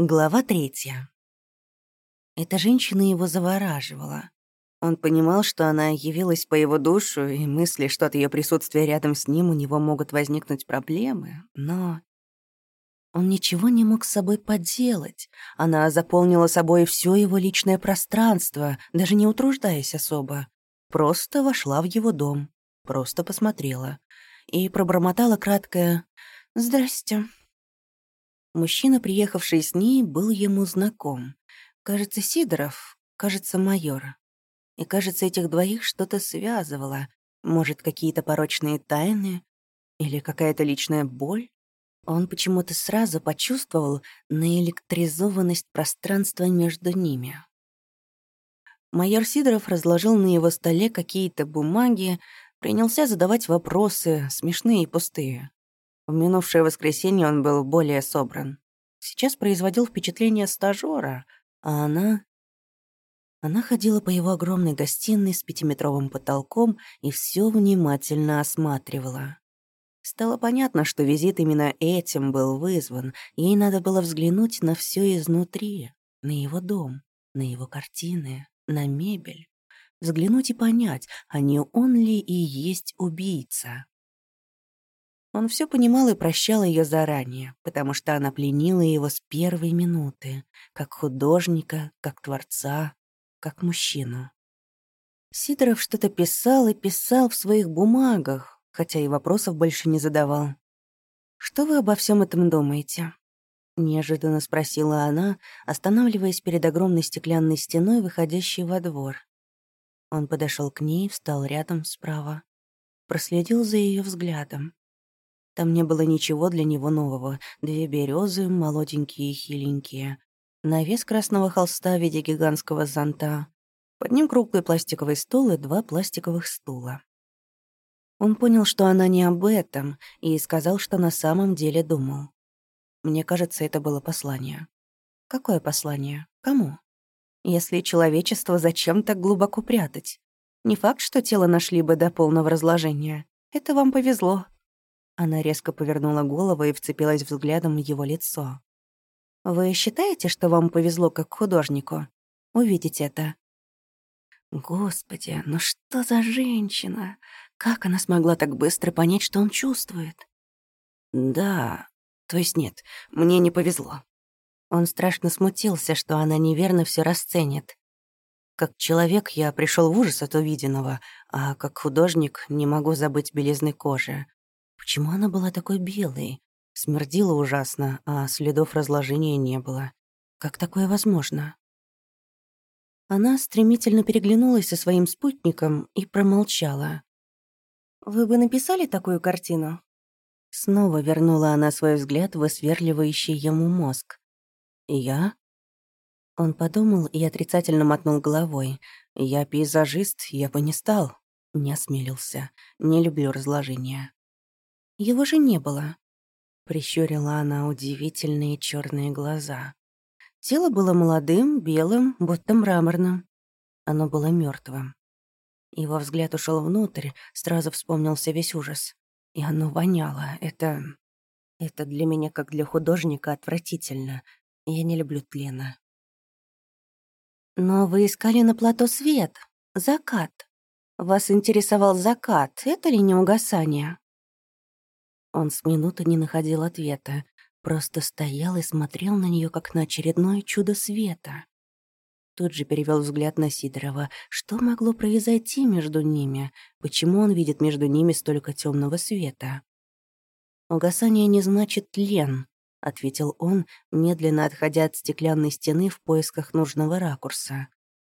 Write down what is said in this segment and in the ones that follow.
Глава третья. Эта женщина его завораживала. Он понимал, что она явилась по его душу, и мысли, что от ее присутствия рядом с ним у него могут возникнуть проблемы, но... Он ничего не мог с собой поделать. Она заполнила собой все его личное пространство, даже не утруждаясь особо. Просто вошла в его дом, просто посмотрела и пробормотала краткое «Здрасте». Мужчина, приехавший с ней, был ему знаком. Кажется, Сидоров, кажется, майор. И, кажется, этих двоих что-то связывало. Может, какие-то порочные тайны? Или какая-то личная боль? Он почему-то сразу почувствовал наэлектризованность пространства между ними. Майор Сидоров разложил на его столе какие-то бумаги, принялся задавать вопросы, смешные и пустые. В минувшее воскресенье он был более собран. Сейчас производил впечатление стажёра, а она... Она ходила по его огромной гостиной с пятиметровым потолком и все внимательно осматривала. Стало понятно, что визит именно этим был вызван. Ей надо было взглянуть на все изнутри, на его дом, на его картины, на мебель. Взглянуть и понять, а не он ли и есть убийца. Он все понимал и прощал ее заранее, потому что она пленила его с первой минуты, как художника, как творца, как мужчину. Сидоров что-то писал и писал в своих бумагах, хотя и вопросов больше не задавал. «Что вы обо всем этом думаете?» — неожиданно спросила она, останавливаясь перед огромной стеклянной стеной, выходящей во двор. Он подошел к ней, встал рядом справа, проследил за ее взглядом. Там не было ничего для него нового. Две березы, молоденькие и хиленькие. Навес красного холста в виде гигантского зонта. Под ним круглый пластиковый стол и два пластиковых стула. Он понял, что она не об этом, и сказал, что на самом деле думал. Мне кажется, это было послание. Какое послание? Кому? Если человечество зачем так глубоко прятать? Не факт, что тело нашли бы до полного разложения. Это вам повезло. Она резко повернула голову и вцепилась взглядом в его лицо. «Вы считаете, что вам повезло как художнику? Увидеть это?» Господи, ну что за женщина? Как она смогла так быстро понять, что он чувствует? Да, то есть нет, мне не повезло. Он страшно смутился, что она неверно все расценит. Как человек я пришел в ужас от увиденного, а как художник не могу забыть белизны кожи. Почему она была такой белой? Смердила ужасно, а следов разложения не было. Как такое возможно? Она стремительно переглянулась со своим спутником и промолчала. «Вы бы написали такую картину?» Снова вернула она свой взгляд в осверливающий ему мозг. «Я?» Он подумал и отрицательно мотнул головой. «Я пейзажист, я бы не стал». Не осмелился. Не люблю разложения. Его же не было. Прищурила она удивительные черные глаза. Тело было молодым, белым, будто мраморным. Оно было мертвым. Его взгляд ушел внутрь, сразу вспомнился весь ужас. И оно воняло. Это... Это для меня, как для художника, отвратительно. Я не люблю тлена. Но вы искали на плато свет, закат. Вас интересовал закат, это ли не угасание? Он с минуты не находил ответа, просто стоял и смотрел на нее как на очередное чудо света. Тут же перевел взгляд на Сидорова. Что могло произойти между ними? Почему он видит между ними столько темного света? «Угасание не значит лен», — ответил он, медленно отходя от стеклянной стены в поисках нужного ракурса.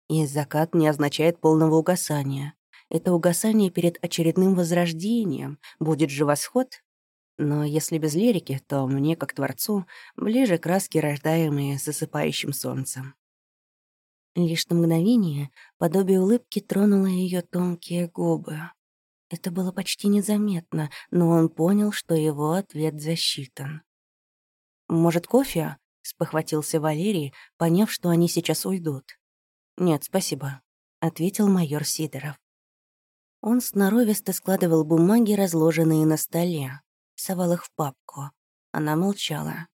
«И закат не означает полного угасания. Это угасание перед очередным возрождением. Будет же восход, но если без лирики, то мне, как творцу, ближе краски, рождаемые засыпающим солнцем. Лишь на мгновение подобие улыбки тронуло ее тонкие губы. Это было почти незаметно, но он понял, что его ответ засчитан. «Может, кофе?» — спохватился Валерий, поняв, что они сейчас уйдут. «Нет, спасибо», — ответил майор Сидоров. Он сноровисто складывал бумаги, разложенные на столе совал их в папку. Она молчала.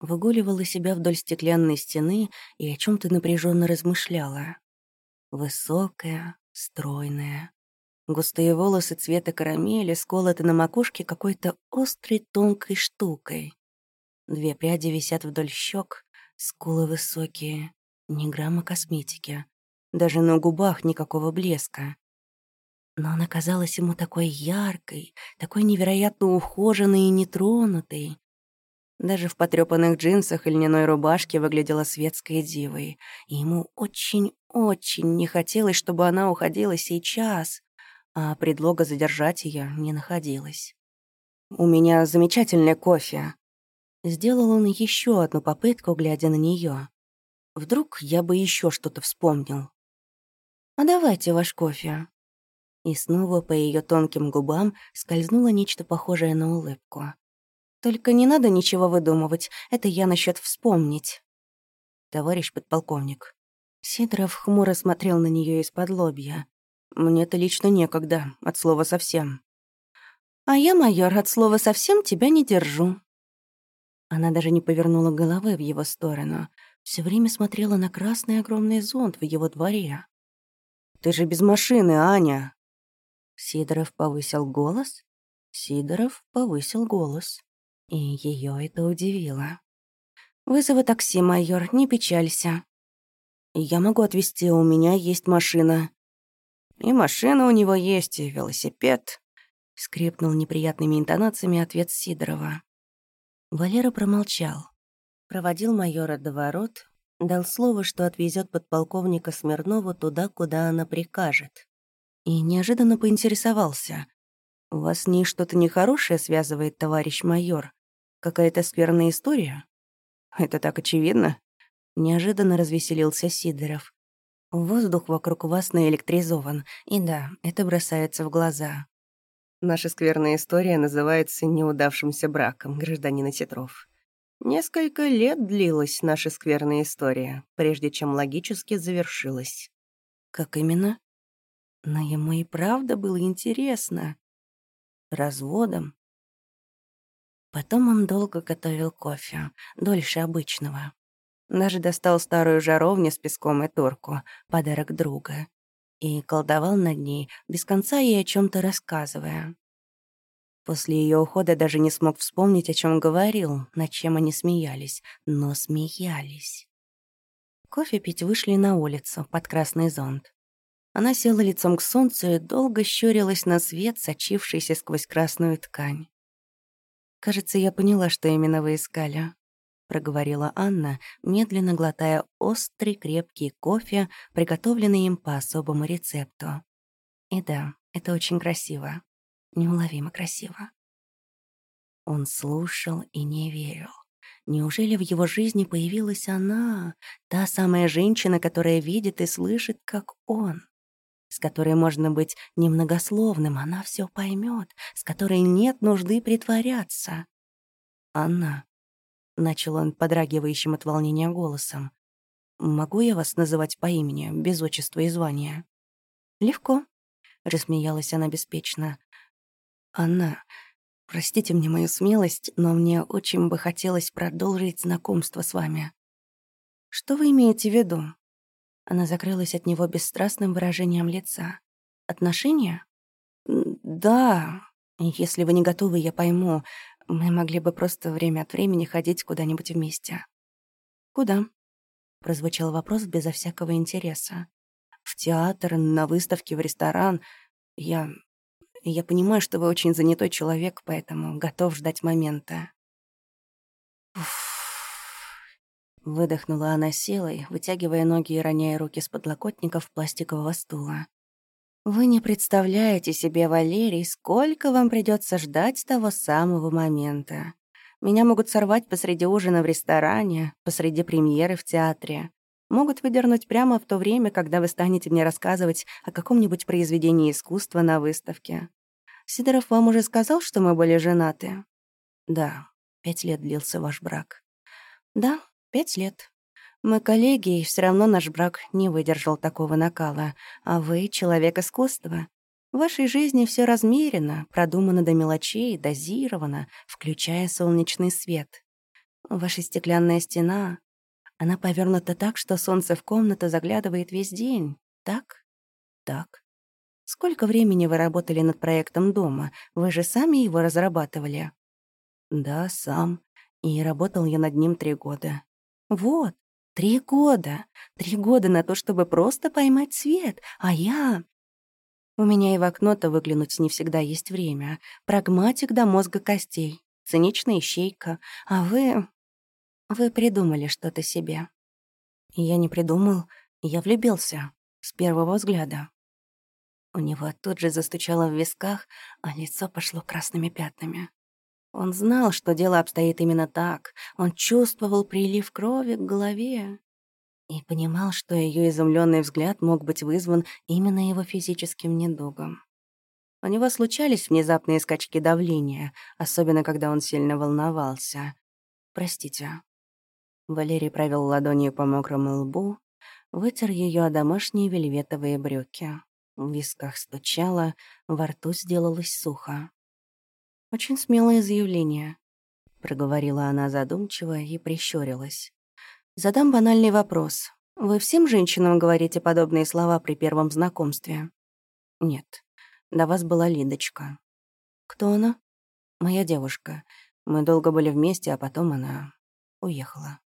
Выгуливала себя вдоль стеклянной стены и о чем то напряженно размышляла. Высокая, стройная. Густые волосы цвета карамели сколоты на макушке какой-то острой тонкой штукой. Две пряди висят вдоль щек, скулы высокие, ни грамма косметики. Даже на губах никакого блеска. Но она казалась ему такой яркой, такой невероятно ухоженной и нетронутой. Даже в потрёпанных джинсах и льняной рубашке выглядела светской дивой. И ему очень-очень не хотелось, чтобы она уходила сейчас, а предлога задержать ее не находилось. «У меня замечательный кофе». Сделал он еще одну попытку, глядя на нее. Вдруг я бы еще что-то вспомнил. «А давайте ваш кофе». И снова по ее тонким губам скользнуло нечто похожее на улыбку. «Только не надо ничего выдумывать, это я насчет вспомнить». «Товарищ подполковник». Сидоров хмуро смотрел на нее из-под лобья. Мне-то лично некогда, от слова совсем. А я, майор, от слова совсем тебя не держу. Она даже не повернула головы в его сторону, все время смотрела на красный огромный зонт в его дворе. «Ты же без машины, Аня!» Сидоров повысил голос. Сидоров повысил голос. И ее это удивило. «Вызову такси, майор, не печалься». «Я могу отвезти, у меня есть машина», и машина у него есть, и велосипед. Скрипнул неприятными интонациями ответ Сидорова. Валера промолчал. Проводил майора до ворот, дал слово, что отвезет подполковника Смирнова туда, куда она прикажет. И неожиданно поинтересовался. «У вас с ней что-то нехорошее связывает, товарищ майор? Какая-то скверная история?» «Это так очевидно?» Неожиданно развеселился Сидоров. Воздух вокруг вас наэлектризован, и да, это бросается в глаза. Наша скверная история называется «Неудавшимся браком» гражданина Титров. Несколько лет длилась наша скверная история, прежде чем логически завершилась. Как именно? Но ему и правда было интересно. Разводом. Потом он долго готовил кофе, дольше обычного. Даже достал старую жаровню с песком и турку, подарок друга. И колдовал над ней, без конца ей о чем то рассказывая. После ее ухода даже не смог вспомнить, о чем говорил, над чем они смеялись, но смеялись. Кофе пить вышли на улицу, под красный зонт. Она села лицом к солнцу и долго щурилась на свет, сочившийся сквозь красную ткань. «Кажется, я поняла, что именно вы искали», — проговорила Анна, медленно глотая острый крепкий кофе, приготовленный им по особому рецепту. И да, это очень красиво. Неуловимо красиво. Он слушал и не верил. Неужели в его жизни появилась она, та самая женщина, которая видит и слышит, как он? С которой можно быть немногословным, она все поймет, с которой нет нужды притворяться. Анна, — начал он подрагивающим от волнения голосом. «Могу я вас называть по имени, без отчества и звания?» «Легко», — рассмеялась она беспечно. «Анна, простите мне мою смелость, но мне очень бы хотелось продолжить знакомство с вами». «Что вы имеете в виду?» Она закрылась от него бесстрастным выражением лица. «Отношения?» «Да. Если вы не готовы, я пойму. Мы могли бы просто время от времени ходить куда-нибудь вместе. «Куда?» — прозвучал вопрос безо всякого интереса. «В театр, на выставки, в ресторан. Я... Я понимаю, что вы очень занятой человек, поэтому готов ждать момента». Выдохнула она силой, вытягивая ноги и роняя руки с подлокотников пластикового стула. Вы не представляете себе, Валерий, сколько вам придется ждать того самого момента. Меня могут сорвать посреди ужина в ресторане, посреди премьеры в театре. Могут выдернуть прямо в то время, когда вы станете мне рассказывать о каком-нибудь произведении искусства на выставке. Сидоров вам уже сказал, что мы были женаты? Да, пять лет длился ваш брак. Да, пять лет. Мы коллеги, и все равно наш брак не выдержал такого накала. А вы — человек искусства. В вашей жизни все размерено, продумано до мелочей, дозировано, включая солнечный свет. Ваша стеклянная стена, она повернута так, что солнце в комнату заглядывает весь день, так? Так. Сколько времени вы работали над проектом дома? Вы же сами его разрабатывали? Да, сам. И работал я над ним три года. Вот, три года. Три года на то, чтобы просто поймать свет. А я... У меня и в окно-то выглянуть не всегда есть время. Прагматик до мозга костей. Циничная ищейка. А вы... Вы придумали что-то себе. Я не придумал. Я влюбился. С первого взгляда. У него тут же застучало в висках, а лицо пошло красными пятнами. Он знал, что дело обстоит именно так. Он чувствовал прилив крови к голове и понимал, что ее изумленный взгляд мог быть вызван именно его физическим недугом. У него случались внезапные скачки давления, особенно когда он сильно волновался. «Простите». Валерий провел ладонью по мокрому лбу, вытер ее о домашние вельветовые брюки. В висках стучало, во рту сделалось сухо. «Очень смелое заявление», — проговорила она задумчиво и прищурилась. «Задам банальный вопрос. Вы всем женщинам говорите подобные слова при первом знакомстве?» «Нет. До вас была Лидочка». «Кто она?» «Моя девушка. Мы долго были вместе, а потом она уехала».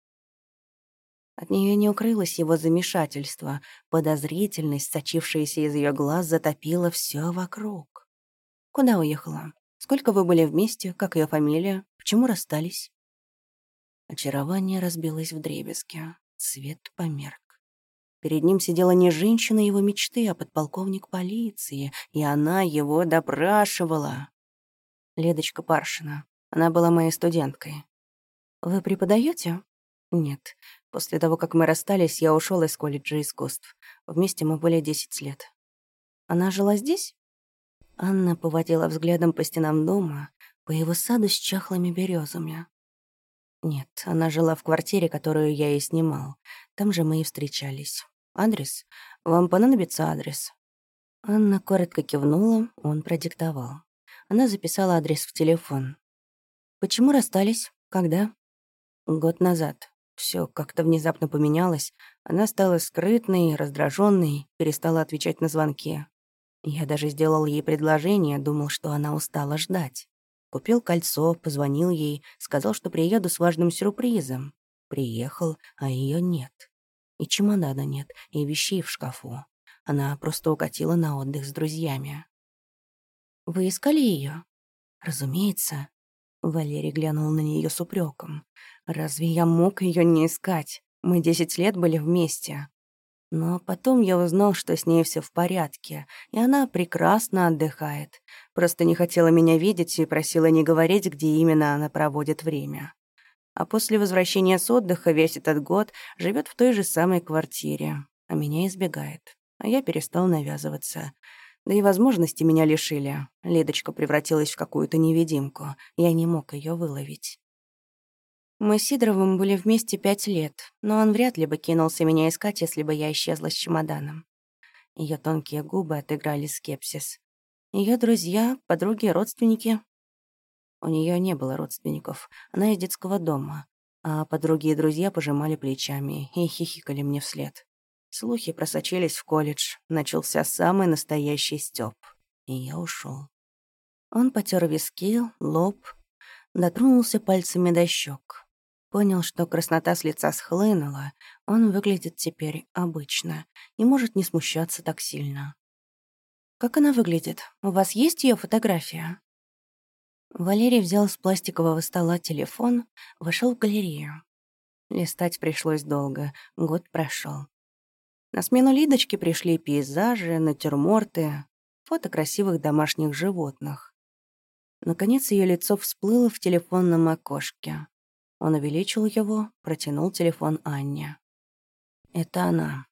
От нее не укрылось его замешательство. Подозрительность, сочившаяся из ее глаз, затопила все вокруг. «Куда уехала? Сколько вы были вместе? Как ее фамилия? Почему расстались?» Очарование разбилось в дребезги. Цвет померк. Перед ним сидела не женщина его мечты, а подполковник полиции, и она его допрашивала. Ледочка Паршина. Она была моей студенткой. «Вы преподаете? «Нет. После того, как мы расстались, я ушел из колледжа искусств. Вместе мы были 10 лет. Она жила здесь? Анна поводила взглядом по стенам дома, по его саду с чахлыми березами. Нет, она жила в квартире, которую я и снимал. Там же мы и встречались. Адрес? Вам понадобится адрес? Анна коротко кивнула, он продиктовал. Она записала адрес в телефон. «Почему расстались? Когда?» «Год назад. Все как-то внезапно поменялось. Она стала скрытной, раздраженной, перестала отвечать на звонки. Я даже сделал ей предложение, думал, что она устала ждать. Купил кольцо, позвонил ей, сказал, что приеду с важным сюрпризом. Приехал, а ее нет. И чемодана нет, и вещей в шкафу. Она просто укатила на отдых с друзьями. «Вы искали ее? «Разумеется». Валерий глянул на нее с упреком. Разве я мог ее не искать? Мы десять лет были вместе. Но потом я узнал, что с ней все в порядке, и она прекрасно отдыхает. Просто не хотела меня видеть и просила не говорить, где именно она проводит время. А после возвращения с отдыха весь этот год живет в той же самой квартире, а меня избегает. А я перестал навязываться. Да и возможности меня лишили. Лидочка превратилась в какую-то невидимку. Я не мог ее выловить. Мы с Сидоровым были вместе пять лет, но он вряд ли бы кинулся меня искать, если бы я исчезла с чемоданом. Ее тонкие губы отыграли скепсис. Ее друзья, подруги, родственники. У нее не было родственников, она из детского дома, а подруги и друзья пожимали плечами и хихикали мне вслед. Слухи просочились в колледж, начался самый настоящий стёб, и я ушел. Он потер виски, лоб, дотронулся пальцами до щек. Понял, что краснота с лица схлынула, он выглядит теперь обычно и может не смущаться так сильно. «Как она выглядит? У вас есть ее фотография?» Валерий взял с пластикового стола телефон, вошел в галерею. Листать пришлось долго, год прошел. На смену Лидочки пришли пейзажи, натюрморты, фото красивых домашних животных. Наконец ее лицо всплыло в телефонном окошке. Он увеличил его, протянул телефон Анне. «Это она».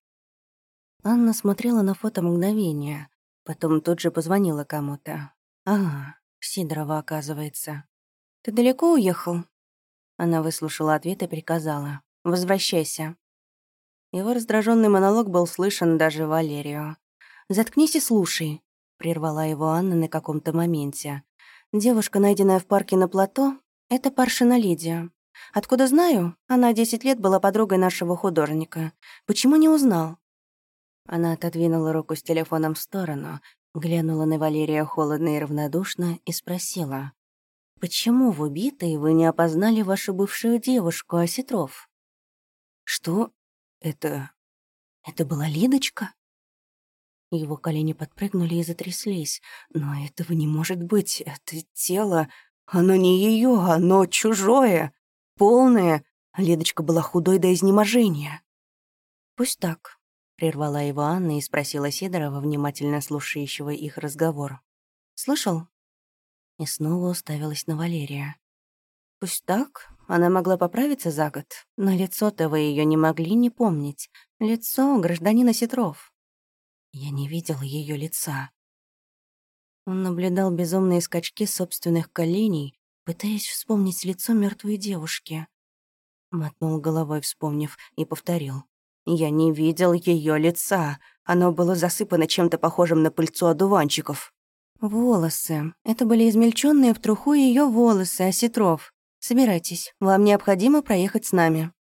Анна смотрела на фото мгновение, потом тут же позвонила кому-то. «Ага, Сидорова, оказывается. Ты далеко уехал?» Она выслушала ответ и приказала. «Возвращайся». Его раздраженный монолог был слышен даже Валерию. «Заткнись и слушай», — прервала его Анна на каком-то моменте. «Девушка, найденная в парке на плато, это Паршина Лидия. Откуда знаю? Она 10 лет была подругой нашего художника. Почему не узнал?» Она отодвинула руку с телефоном в сторону, глянула на Валерия холодно и равнодушно и спросила. «Почему в убитой вы не опознали вашу бывшую девушку, Осетров?» «Что? Это... это была Лидочка?» Его колени подпрыгнули и затряслись. «Но этого не может быть. Это тело... Оно не ее, оно чужое, полное. Лидочка была худой до изнеможения». «Пусть так», — прервала его Анна и спросила Сидорова, внимательно слушающего их разговор. «Слышал?» И снова уставилась на Валерия. «Пусть так, она могла поправиться за год, но лицо-то вы ее не могли не помнить. Лицо гражданина Сетров. Я не видел ее лица. Он наблюдал безумные скачки собственных коленей, пытаясь вспомнить лицо мертвой девушки. Мотнул головой, вспомнив, и повторил. «Я не видел ее лица. Оно было засыпано чем-то похожим на пыльцу одуванчиков». «Волосы. Это были измельченные в труху ее волосы, осетров. Собирайтесь, вам необходимо проехать с нами».